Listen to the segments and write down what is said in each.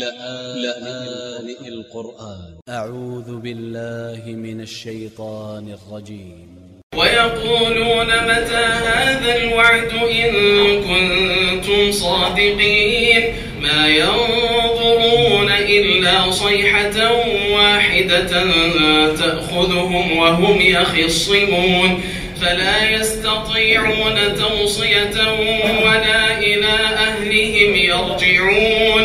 لآن القرآن. أ ع و ذ ب ا ل ل ه من ا ل ش ي ط ا ن ا ل ج ي م ويقولون متى هذا الوعد إن كنتم صادقين؟ ما ينظرون إلا صيحة واحدة تأخذهم وهم يخصمون. فلا يستطيعون توصية ولا إلى أهلهم يرجعون.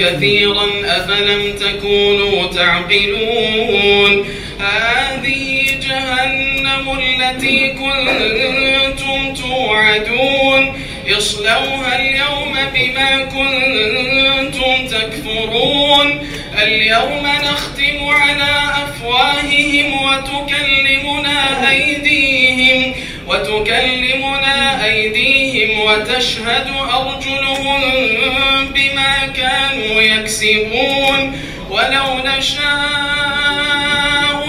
كثيرا أفلم تكونوا تعقلون هذه جهنم التي كنتم توعدون اصلوها اليوم بما كنتم تكفرون اليوم نختم على أفواههم وتكلمنا أيديهم وتشهد أرجلهم بما كانوا يكسبون. ولو نشاء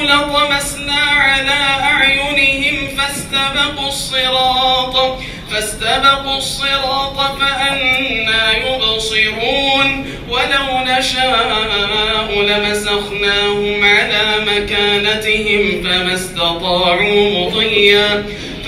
لطمسنا على أعينهم فاستبقوا الصراط فاستبقوا الصراط فأنا يبصرون. ولو نشاء لمسخناهم على مكانتهم فما استطاعوا مضيا.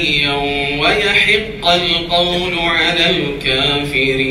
حيا ويحق القول على الكافرين.